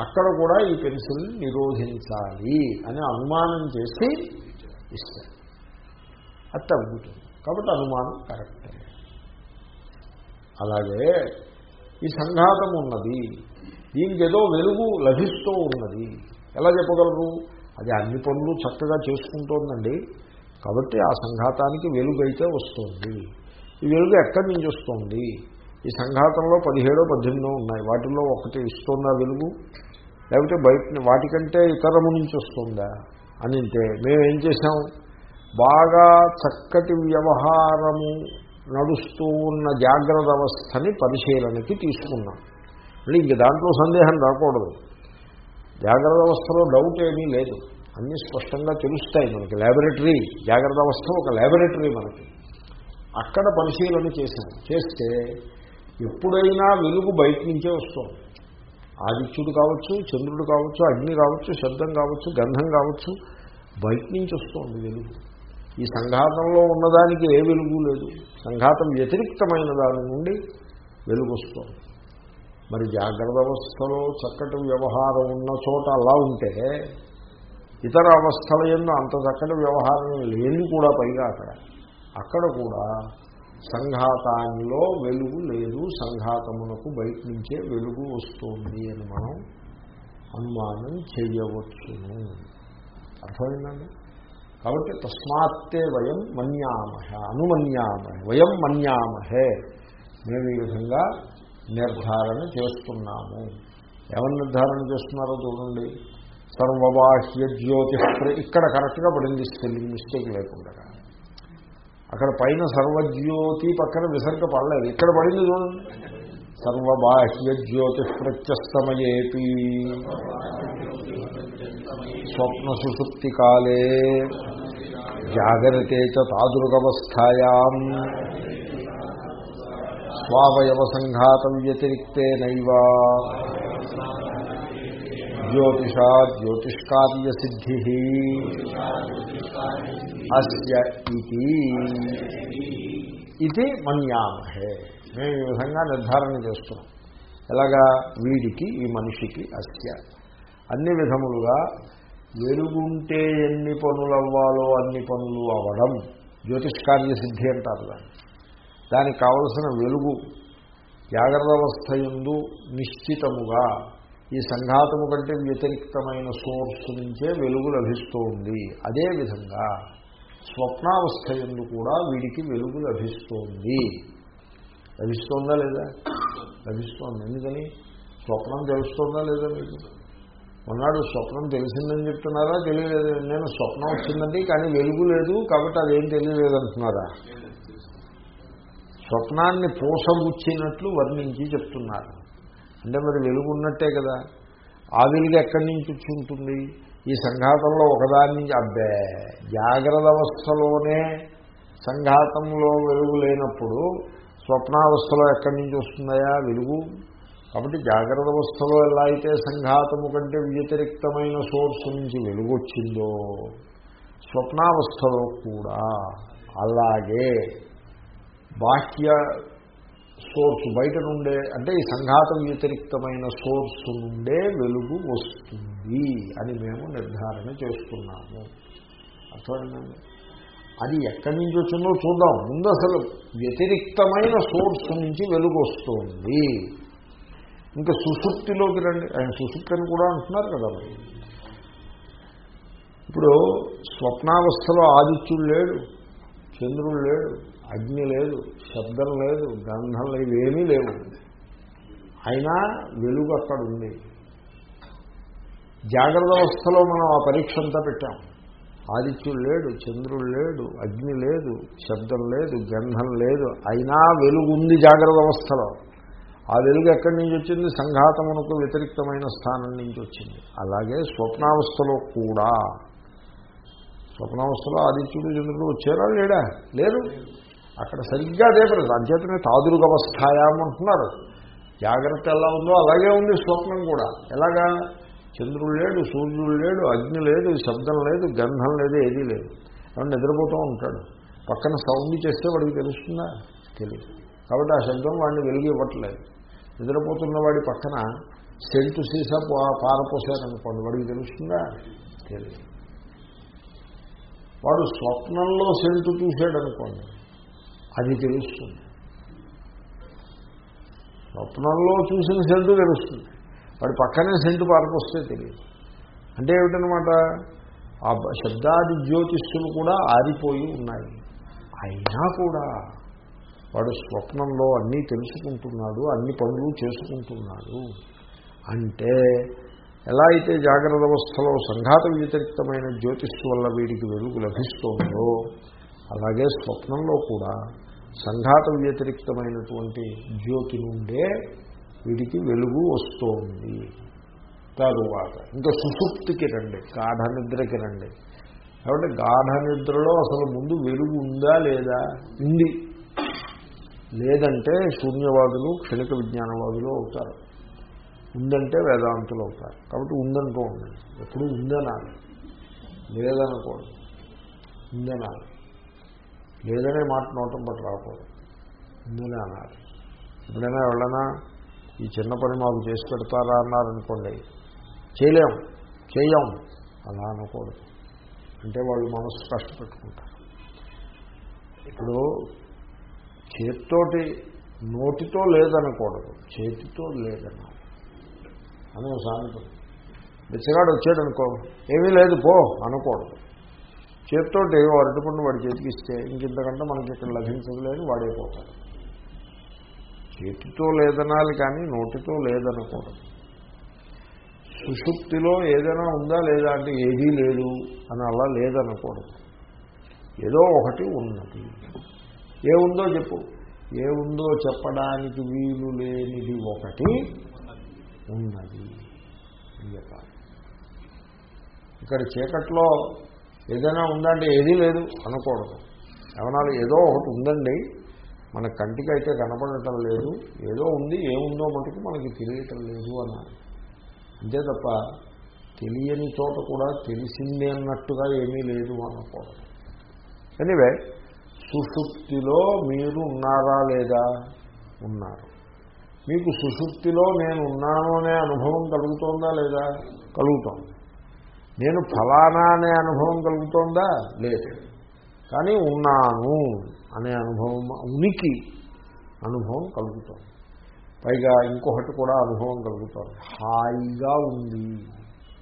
అక్కడ కూడా ఈ పెన్సిల్ నిరోధించాలి అని అనుమానం చేసి ఇస్తారు. అది తగ్గుతుంది కాబట్టి అనుమానం కరెక్టే. అలాగే ఈ సంఘాతం ఉన్నది. దీనికి ఏదో వెలుగు లభిస్తూ ఉన్నది. ఎలా చెప్పగలరు? అది అన్ని పనులు చక్కగా చేసుకుంటోందండి. కాబట్టి ఆ సంఘాతానికి వెలుగు అయితే వస్తుంది. ఈ వెలుగు ఎక్కడి నుంచి వస్తుంది? ఈ సంఘాతంలో పదిహేడో పద్దెనిమిదో ఉన్నాయి. వాటిల్లో ఒకటి ఇస్తుందా వెలుగు? లేకపోతే బయట వాటికంటే ఇతరము నుంచి వస్తుందా? అని అంటే మేమేం చేసాం బాగా చక్కటి వ్యవహారము నడుస్తూ ఉన్న జాగ్రత్త అవస్థని పరిశీలనకి తీసుకున్నాం. మళ్ళీ ఇంక దాంట్లో సందేహం రాకూడదు. జాగ్రత్త అవస్థలో డౌట్ ఏమీ లేదు. అన్నీ స్పష్టంగా తెలుస్తాయి మనకి. ల్యాబొరేటరీ జాగ్రత్త అవస్థ ఒక ల్యాబొరేటరీ మనకి. అక్కడ పరిశీలన చేశాం. చేస్తే ఎప్పుడైనా వెలుగు బయట నుంచే వస్తుంది. ఆదిత్యుడు కావచ్చు చంద్రుడు కావచ్చు అగ్ని కావచ్చు శబ్దం కావచ్చు గంధం కావచ్చు బయట నుంచి వస్తుంది వెలుగు. ఈ సంఘాతంలో ఉన్నదానికి ఏ వెలుగు లేదు. సంఘాతం వ్యతిరిక్తమైన దాని నుండి వెలుగు వస్తుంది. మరి జాగ్రత్త అవస్థలో చక్కటి వ్యవహారం ఉన్న చోట అలా ఉంటే ఇతర అవస్థల ఎందు అంత చక్కటి వ్యవహారం లేని కూడా పైగా అక్కడ. అక్కడ కూడా సంఘాతాంలో వెలుగు లేదు సంఘాతమునకు బయట నుంచే వెలుగు వస్తుంది అని మనం అనుమానం చేయవచ్చును. అర్థమైందండి? కాబట్టి తస్మాత్తే వయం మన్యామహ అనుమన్యామహే వయం మన్యామహే మేము ఈ విధంగా నిర్ధారణ చేస్తున్నాము. ఏమని నిర్ధారణ చేస్తున్నారో చూడండి. సర్వబాహ్య జ్యోతి ఇక్కడ కరెక్ట్గా పడింది స్పెల్లింగ్ మిస్టేక్ లేకుండా. అక్కడ పైన సర్వజ్యోతి పక్కన విసర్గ పడలేదు. ఇక్కడ పడింది చూడండి సర్వబాహ్య జ్యోతి ప్రత్యస్తమయేపి. స్వప్న సుషుప్తి కాలే జాగరితే తాదృగవస్థాయాం. స్వావయవ సంఘాత వ్యతిరిక్తే నైవా. జ్యోతిషా జ్యోతిష్కార్యసిద్ధి అస్య ఇది ఇది మన్యామహే మేము ఈ విధంగా నిర్ధారణ చేస్తున్నాం. ఎలాగా? వీడికి ఈ మనిషికి అస్య. అన్ని విధములుగా వెలుగుంటే ఎన్ని పనులు అవ్వాలో అన్ని పనులు అవ్వడం. జ్యోతిష్కార్య సిద్ధి అంటారు దాన్ని. దానికి కావలసిన వెలుగు జాగ్రత్త అవస్థ ఎందు నిశ్చితముగా ఈ సంఘాతము కంటే వ్యతిరిక్తమైన సోర్స్ నుంచే వెలుగు లభిస్తూ ఉంది అదేవిధంగా స్వప్నావస్థ ఎందు కూడా వీడికి వెలుగు లభిస్తోంది. లభిస్తోందా లేదా? లభిస్తోంది. ఎందుకని? స్వప్నం తెలుస్తోందా లేదా మీకు? మొన్నాడు స్వప్నం తెలిసిందని చెప్తున్నారా? తెలియలేదు. నేను స్వప్నం వచ్చిందండి కానీ వెలుగు లేదు కాబట్టి అదేం తెలియలేదు అంటున్నారా స్వప్నాన్ని పూసగుచ్చినట్లు వర్ణించి చెప్తున్నారు. అంటే మరి వెలుగు ఉన్నట్టే కదా. ఆ వెలుగు ఎక్కడి నుంచి వచ్చి ఉంటుంది? ఈ సంఘాతంలో ఒకదాని నుంచి అబ్బే జాగ్రత్త అవస్థలోనే సంఘాతంలో వెలుగు లేనప్పుడు స్వప్నావస్థలో ఎక్కడి నుంచి వస్తుందయా? వెలుగు. కాబట్టి జాగ్రత్త అవస్థలో ఎలా అయితే సంఘాతము కంటే వ్యతిరిక్తమైన సోర్స్ నుంచి వెలుగు వచ్చిందో స్వప్నావస్థలో కూడా అలాగే బాహ్య సోర్స్ బయట నుండే అంటే ఈ సంఘాతం వ్యతిరిక్తమైన సోర్స్ నుండే వెలుగు వస్తుంది అని మేము నిర్ధారణ చేసుకున్నాము. అర్థమైందండి? అది ఎక్కడి నుంచి వచ్చిందో చూద్దాం. ముందు అసలు వ్యతిరిక్తమైన సోర్స్ నుంచి వెలుగు వస్తుంది. ఇంకా సుశుక్తిలోకి రండి. ఆయన సుశుక్తి అని కూడా అంటున్నారు కదా మరి. ఇప్పుడు స్వప్నావస్థలో ఆదిత్యుడు లేడు చంద్రుడు లేడు. అగ్ని లేదు శబ్దం లేదు గంధం లేదు ఏమీ లేవు. అయినా వెలుగు అక్కడ ఉంది. జాగ్రత్త అవస్థలో మనం ఆ పరీక్ష అంతా పెట్టాం. ఆదిత్యుడు లేడు చంద్రుడు లేడు అగ్ని లేదు శబ్దం లేదు గంధం లేదు అయినా వెలుగు ఉంది జాగ్రత్త అవస్థలో. ఆ వెలుగు ఎక్కడి నుంచి వచ్చింది? సంఘాతమునకు వ్యతిరిక్తమైన స్థానం నుంచి వచ్చింది. అలాగే స్వప్నావస్థలో కూడా. స్వప్నావస్థలో ఆదిత్యుడు చంద్రుడు వచ్చారా? లేడా? లేరు. అక్కడ సరిగ్గా అదే ప్రజలు అంచేతనే తాదురుగవస్థాయామంటున్నారు జాగ్రత్త ఎలా ఉందో అలాగే ఉంది స్వప్నం కూడా. ఎలాగా? చంద్రుడు లేడు సూర్యుడు లేడు అగ్ని లేదు శబ్దం లేదు గంధం లేదు ఏదీ లేదు. ఏమన్నా నిద్రపోతూ ఉంటాడు. పక్కన సౌండ్ చేస్తే వాడికి తెలుస్తుందా? తెలియదు కాబట్టి ఆ శబ్దం వాడిని వెలిగి ఇవ్వట్లేదు. నిద్రపోతున్న వాడి పక్కన సెంటు సీసా పారపోసారనుకోండి వాడికి తెలుస్తుందా? తెలియదు వాడు స్వప్నంలో సెల్టు చూశాడనుకోండి అది తెలుస్తుంది. స్వప్నంలో చూసిన సెంటు తెలుస్తుంది. వాడు పక్కనే సెంటు పారకొస్తే తెలియదు. అంటే ఏమిటనమాట ఆ శబ్దాది జ్యోతిష్లు కూడా ఆరిపోయి ఉన్నాయి. అయినా కూడా వాడు స్వప్నంలో అన్నీ తెలుసుకుంటున్నాడు అన్ని పనులు చేసుకుంటున్నాడు. అంటే ఎలా అయితే జాగ్రత్త అవస్థలో సంఘాత వ్యతిరిక్తమైన జ్యోతిష్ వల్ల వీడికి వెలుగు లభిస్తోందో అలాగే స్వప్నంలో కూడా సంఘాత వ్యతిరిక్తమైనటువంటి జ్యోతి నుండే వీడికి వెలుగు వస్తోంది. తరువాత ఇంకా సుసుప్తికి రండి గాఢ నిద్రకి రండి. కాబట్టి గాఢ నిద్రలో అసలు ముందు వెలుగు ఉందా లేదా? ఉంది. లేదంటే శూన్యవాదులు క్షణిక విజ్ఞానవాదులు అవుతారు. ఉందంటే వేదాంతులు అవుతారు. కాబట్టి ఉందనుకోండి. ఎప్పుడు ఉందనాలి. లేదనుకోండి. ఉందనాలి. లేదనే మాట నోటం పట్టు రాకూడదు. ఉందని అన్నారు? ఎప్పుడైనా ఎవరైనా ఈ చిన్న పని మాకు చేసి పెడతారా అన్నారనుకోండి చేయలేం చేయం అలా అనకూడదు. అంటే వాళ్ళు మనసు కష్టపెట్టుకుంటారు. ఇప్పుడు చేతితోటి నోటితో లేదనకూడదు చేతితో లేదన్నారు అని ఒక సామెత బిచ్చగాడు ఏమీ లేదు పో అనకూడదు. చేతితోటి అరటిపండు వాడి చేతికి ఇస్తే ఇంకింతకంటే మనకి ఇక్కడ లభించదులేని వాడైపోతాడు చేతితో లేదనాలి కానీ నోటితో లేదనకూడదు. సుషుప్తిలో ఏదైనా ఉందా లేదా అంటే ఏదీ లేదు అని అలా లేదనకూడదు. ఏదో ఒకటి ఉన్నది. ఏముందో చెప్పు. ఏముందో చెప్పడానికి వీలు లేనిది ఒకటి ఉన్నది. చెప్పాలి. ఇక్కడ చీకట్లో ఏదైనా ఉందంటే ఏదీ లేదు అనకూడదు. ఏమన్నా ఏదో ఒకటి ఉందండి. మన కంటికి అయితే కనపడటం లేదు. ఏదో ఉంది ఏముందో మటుకు మనకి తెలియటం లేదు అన్నారు అంతే తప్ప తెలియని చోట కూడా తెలిసిందే అన్నట్టుగా ఏమీ లేదు అనకూడదు. ఎనివే సుషుప్తిలో మీరు ఉన్నారా లేదా? ఉన్నారు. మీకు సుషుప్తిలో నేను ఉన్నాను అనే అనుభవం కలుగుతోందా లేదా? కలుగుతోంది. నేను ఫలానా అనే అనుభవం కలుగుతోందా? లేదు. కానీ ఉన్నాను అనే అనుభవం ఉనికి అనుభవం కలుగుతోంది. పైగా ఇంకొకటి కూడా అనుభవం కలుగుతోంది. హాయిగా ఉంది.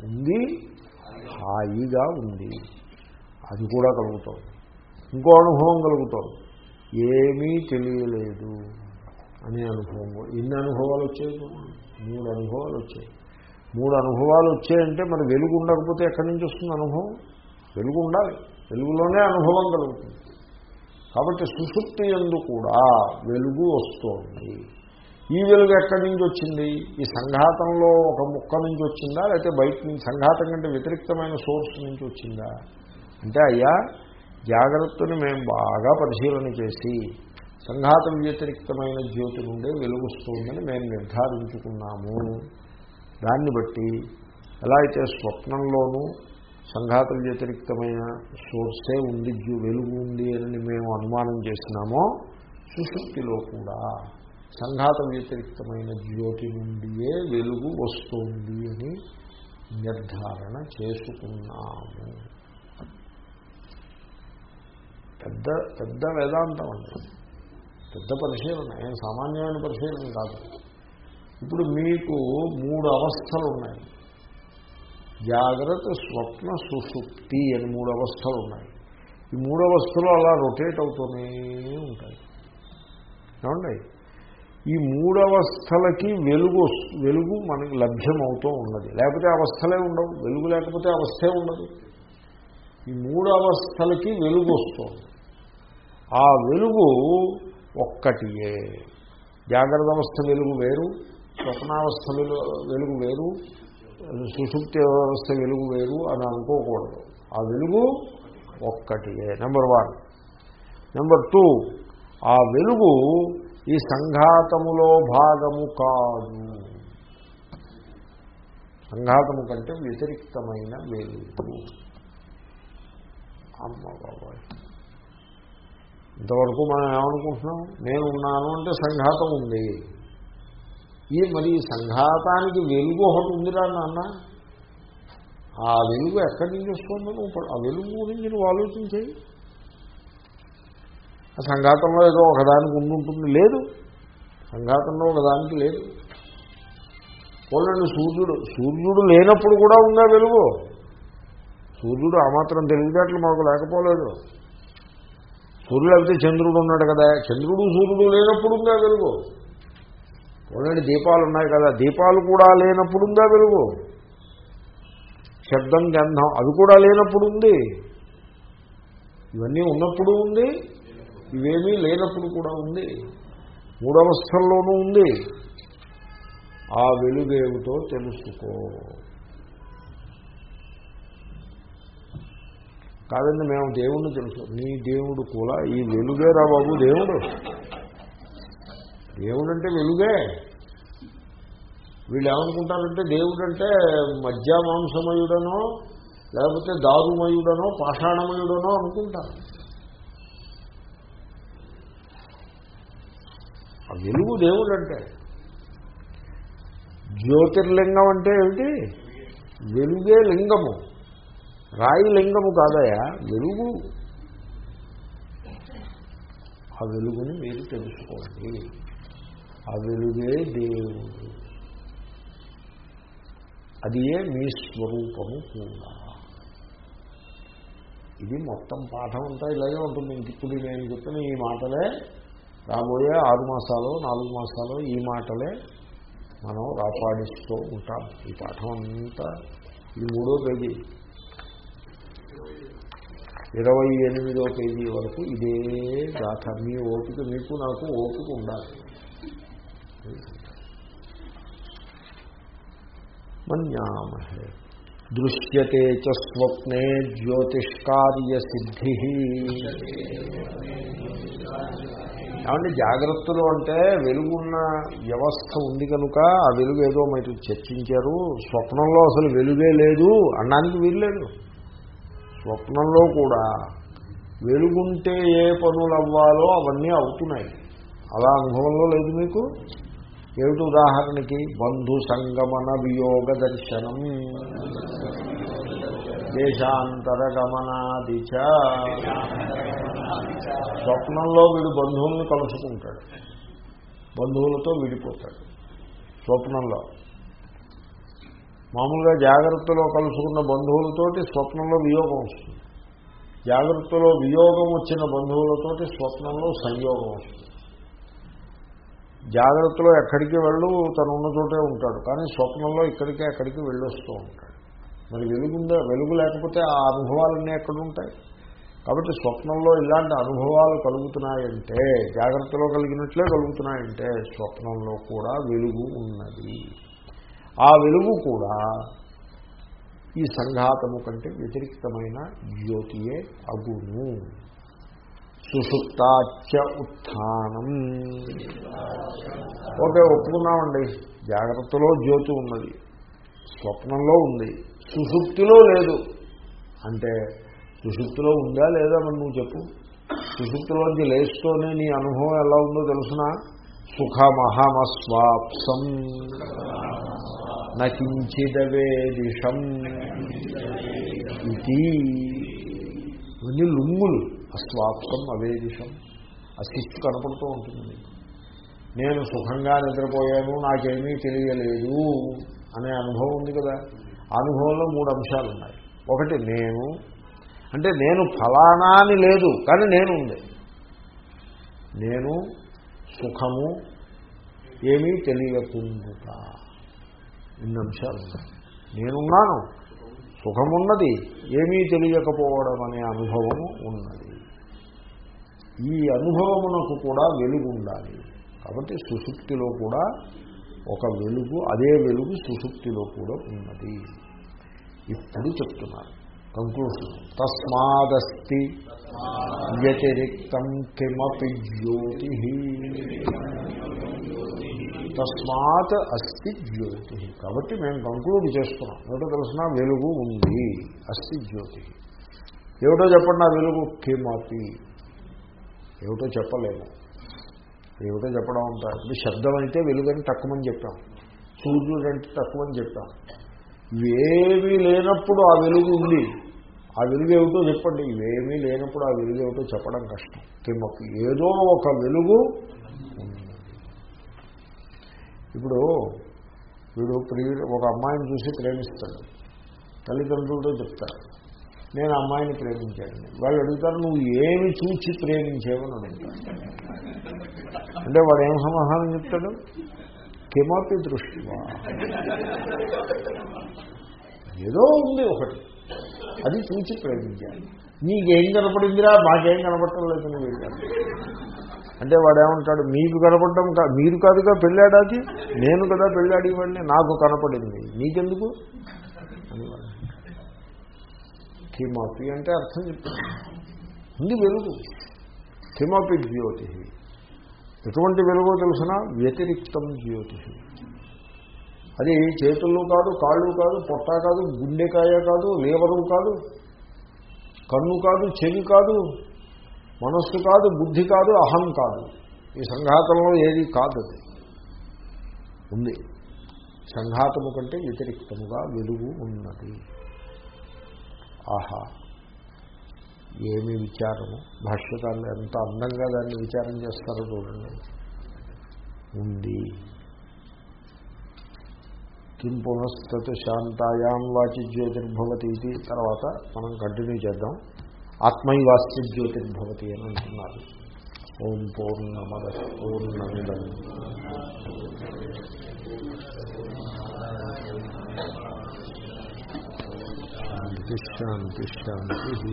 ఉంది హాయిగా ఉంది. అది కూడా కలుగుతోంది. ఇంకో అనుభవం కలుగుతోంది. ఏమీ తెలియలేదు అనే అనుభవం ఎన్ని అనుభవాలు వచ్చాయి? మూడు అనుభవాలు వచ్చాయి. మూడు అనుభవాలు వచ్చాయంటే మరి వెలుగు ఉండకపోతే ఎక్కడి నుంచి వస్తుంది అనుభవం? వెలుగు ఉండాలి. వెలుగులోనే అనుభవం కలుగుతుంది. కాబట్టి సుశుక్తి ఎందు కూడా వెలుగు వస్తోంది. ఈ వెలుగు ఎక్కడి నుంచి వచ్చింది? ఈ సంఘాతంలో ఒక ముక్క నుంచి వచ్చిందా? లేకపోతే బయట నుంచి సంఘాతం కంటే వ్యతిరిక్తమైన సోర్స్ నుంచి వచ్చిందా? అంటే అయ్యా జాగ్రత్తని మేము బాగా పరిశీలన చేసి సంఘాతం వ్యతిరిక్తమైన జ్యోతి నుండే వెలుగుస్తుందని మేము నిర్ధారించుకున్నాము. దాన్ని బట్టి ఎలా అయితే స్వప్నంలోనూ సంఘాత వ్యతిరిక్తమైన సోర్సే ఉంది వెలుగు ఉంది అని మేము అనుమానం చేసినామో సుశుక్తిలో కూడా సంఘాత వ్యతిరిక్తమైన జ్యోతి నుండియే వెలుగు వస్తుంది అని నిర్ధారణ చేసుకున్నాము. పెద్ద పెద్ద వేదాంతం అండి. పెద్ద పరిశీలన ఏం సామాన్యమైన పరిశీలన కాదు. ఇప్పుడు మీకు మూడు అవస్థలు ఉన్నాయి జాగ్రత్త స్వప్న సుషుప్తి అని మూడు అవస్థలు ఉన్నాయి ఈ మూడు అవస్థలు అలా రొటేట్ అవుతూనే ఉంటాయి. ఏమండి? ఈ మూడవస్థలకి వెలుగు వెలుగు మనకి లభ్యమవుతూ ఉన్నది లేకపోతే అవస్థలే ఉండవు. వెలుగు లేకపోతే అవస్థే ఉండదు. ఈ మూడు అవస్థలకి వెలుగు వస్తుంది. ఆ వెలుగు ఒక్కటియే. జాగ్రత్త అవస్థ వెలుగు వేరు స్వప్నావస్థ వెలుగు వేరు సుషుప్తి వ్యవస్థ వెలుగు వేరు అని అనుకోకూడదు. ఆ వెలుగు ఒక్కటియే. నెంబర్ వన్ నెంబర్ టూ ఆ వెలుగు ఈ సంఘాతములో భాగము కాదు. సంఘాతము కంటే వ్యతిరిక్తమైన వెలుగు. అమ్మ బాబాయ్. ఇంతవరకు మనం ఏమనుకుంటున్నాం? నేనున్నాను అంటే సంఘాతం ఉంది ఈ మరి సంఘాతానికి వెలుగు ఒకటి ఉందిరా నాన్న? ఆ వెలుగు ఎక్కడి నుంచి వస్తుందో నువ్వు ఆ వెలుగు గురించి నువ్వు ఆలోచించేయి. ఆ సంఘాతంలో ఏదో ఒకదానికి ఉండుంటుంది లేదు. సంఘాతంలో ఒకదానికి లేదు. పోలండి సూర్యుడు. సూర్యుడు లేనప్పుడు కూడా ఉందా వెలుగు? సూర్యుడు ఆ మాత్రం తెలివితేటలు మాకు లేకపోలేదు. సూర్యుడు అయితే చంద్రుడు ఉన్నాడు కదా. చంద్రుడు సూర్యుడు లేనప్పుడు ఉందా వెలుగు? చూడండి దీపాలు ఉన్నాయి కదా. దీపాలు కూడా లేనప్పుడు ఉందా వెలుగు? శబ్దం గంధం అవి కూడా లేనప్పుడు ఉంది ఇవన్నీ ఉన్నప్పుడు ఉంది ఇవేమీ లేనప్పుడు కూడా ఉంది. మూడవస్థల్లోనూ ఉంది. ఆ వెలుగేమిటో తెలుసుకో. కాదండి మేము దేవుణ్ణి తెలుసు నీ దేవుడు కూడా ఈ వెలుగే రా బాబు దేవుడు. దేవుడు అంటే వెలుగే వీళ్ళు ఏమనుకుంటారంటే దేవుడు అంటే మధ్యమాంసమయుడనో లేకపోతే దారుమయుడనో పాషాణమయుడనో అనుకుంటారు. ఆ వెలుగు దేవుడు అంటే జ్యోతిర్లింగం అంటే ఏమిటి? వెలుగే లింగము. రాయి లింగము కాదయా వెలుగు. ఆ వెలుగుని మీరు తెలుసుకోండి. ఆ వెలుగే దేవుడు. అది ఏ మీ స్వరూపము కూడా. ఇది మొత్తం పాఠం అంతా ఇలాగే ఉంటుంది. ఇప్పుడు నేను చెప్పిన ఈ మాటలే రాబోయే ఆరు మాసాలు నాలుగు మాసాలు ఈ మాటలే మనం రాపాడిస్తూ ఉంటాం. ఈ పాఠం అంతా ఈ మూడో పేజీ. ఇరవై ఎనిమిదో పేజీ వరకు ఇదే గాథ. మీ ఓపిక మీకు నాకు ఓపిక ఉండాలి. మన్యామహే. దృశ్యతే చ స్వప్నే జ్యోతిష్కార్యసిద్ధి ఏమంటే జాగ్రత్తలు అంటే వెలుగున్న వ్యవస్థ ఉంది కనుక ఆ వెలుగు ఏదో మీరు చర్చించారు. స్వప్నంలో అసలు వెలుగే లేదు అనడానికి వీల్లేదు. స్వప్నంలో కూడా వెలుగుంటే ఏ పనులు అవ్వాలో అవన్నీ అవుతున్నాయి. అలా అనుభవంలో లేదు మీకు? ఏమిటి ఉదాహరణకి? బంధు సంగమన వియోగ దర్శనం. దేశాంతరగమనాది స్వప్నంలో వీడు బంధువులను కలుసుకుంటాడు. బంధువులతో విడిపోతాడు స్వప్నంలో. మామూలుగా జాగ్రత్తలో కలుసుకున్న బంధువులతోటి స్వప్నంలో వియోగం వస్తుంది. జాగ్రత్తలో వియోగం వచ్చిన బంధువులతోటి స్వప్నంలో సంయోగం వస్తుంది. జాగ్రత్తలో ఎక్కడికి వెళ్ళు తను ఉన్న చోటే ఉంటాడు. కానీ స్వప్నంలో ఇక్కడికి అక్కడికి వెళ్ళొస్తూ ఉంటాడు. మరి వెలుగుందా? వెలుగు లేకపోతే ఆ అనుభవాలన్నీ ఎక్కడ ఉంటాయి కాబట్టి స్వప్నంలో ఇలాంటి అనుభవాలు కలుగుతున్నాయంటే జాగ్రత్తలో కలిగినట్లే కలుగుతున్నాయంటే స్వప్నంలో కూడా వెలుగు ఉన్నది. ఆ వెలుగు కూడా ఈ సంఘాతము కంటే వ్యతిరిక్తమైన జ్యోతియే అగును. సుషుప్తాచ్య ఉత్థానం. ఓకే ఒప్పుకున్నామండి. జాగ్రత్తలో జ్యోతి ఉన్నది. స్వప్నంలో ఉంది. సుషుప్తిలో లేదు. అంటే సుషుప్తిలో ఉందా లేదా మరి నువ్వు చెప్పు. సుషుప్తిలోంచి లేస్తూనే నీ అనుభవం ఎలా ఉందో తెలుసిన? సుఖమహమస్వాప్సం. నకించిదవేదిషం. ఇది ఇవన్నీ లుంగులు. అస్వాప్సం అవేదిషం. ఆ శిస్తు కనపడుతూ ఉంటుంది నేను సుఖంగా నిద్రపోయాను నాకేమీ తెలియలేదు అనే అనుభవం ఉంది కదా. ఆ అనుభవంలో మూడు అంశాలు ఉన్నాయి ఒకటి నేను అంటే నేను ఫలానా అని లేదు కానీ నేను ఉంది నేను సుఖము ఏమీ తెలియకుండా ఇన్ని అంశాలు ఉన్నాయి నేనున్నాను సుఖమున్నది ఏమీ తెలియకపోవడం అనే అనుభవము ఉన్నది. ఈ అనుభవమునకు కూడా వెలుగు ఉండాలి కాబట్టి సుశుక్తిలో కూడా ఒక వెలుగు అదే వెలుగు సుశుక్తిలో కూడా ఉన్నది. ఇప్పుడు చెప్తున్నారు. కంక్లూషన్ తస్మాదస్తి వ్యతిరిక్తం కిమపి జ్యోతి. తస్మాత్ అస్థి జ్యోతి. కాబట్టి మేము కంక్లూడ్ చేస్తున్నాం. ఏమిటో తెలిసిన? వెలుగు ఉంది. అస్థి జ్యోతి. ఏమిటో చెప్పండి ఆ వెలుగు? కిమపి. ఏమిటో చెప్పలేము ఏమిటో చెప్పడం అంటారు ఇప్పుడు శబ్దం అయితే వెలుగని తక్కువని చెప్పాం. సూర్యుడు అంటే తక్కువని చెప్పాం. ఇవేమీ లేనప్పుడు ఆ వెలుగు ఉంది. ఆ వెలుగు ఏమిటో చెప్పండి. ఇవేమీ లేనప్పుడు ఆ వెలుగు ఏమిటో చెప్పడం కష్టం. మాకు ఏదో ఒక వెలుగు ఇప్పుడు వీడు ప్రియుడు ఒక అమ్మాయిని చూసి ప్రేమిస్తాడు. తల్లిదండ్రులతో చెప్తారు. నేను అమ్మాయిని ప్రేమించాను వాళ్ళు అడుగుతారు నువ్వు ఏమి చూచి ప్రేమించేవని అడుగుతాడు అంటే వాడు ఏం సమాధానం చెప్తాడు? కిమపి దృష్టి ఏదో ఉంది ఒకటి. అది చూచి ప్రేమించాలి. నీకేం కనపడిందిరా? మాకేం కనపడటం లేదు అంటే వాడేమంటాడు మీకు కనపడటం కా- మీరు కాదుగా పెళ్ళాడాది? నేను కదా పెళ్ళాడేవాడిని నాకు కనపడింది. నీకెందుకు? అని థీమాపి అంటే అర్థం చెప్తాను ఉంది వెలుగు. కిమపి జ్యోతి. ఎటువంటి వెలుగో తెలిసిన? వ్యతిరిక్తం జ్యోతి. అది చేతులు కాదు కాళ్ళు కాదు పొట్ట కాదు గుండెకాయ కాదు లేవరు కాదు కన్ను కాదు చెవి కాదు మనస్సు కాదు బుద్ధి కాదు అహం కాదు. ఈ సంఘాతంలో ఏది కాదు ఉంది. సంఘాతము కంటే వ్యతిరిక్తముగా వెలుగు ఉన్నది. ఆహా ఏమి విచారము? భాష్యకారులు ఎంత అందంగా దాన్ని విచారం చేస్తారో చూడండి. ఉంది. కిం పునస్తత్ శాంతాయాం వాచి జ్యోతిర్భవతి ఇది. తర్వాత మనం కంటిన్యూ చేద్దాం. ఆత్మైవాస్తి జ్యోతిర్భవతి అని అంటున్నారు. ఓం పూర్ణమద పూర్ణమిదం. శాంతి శాంతి శాంతి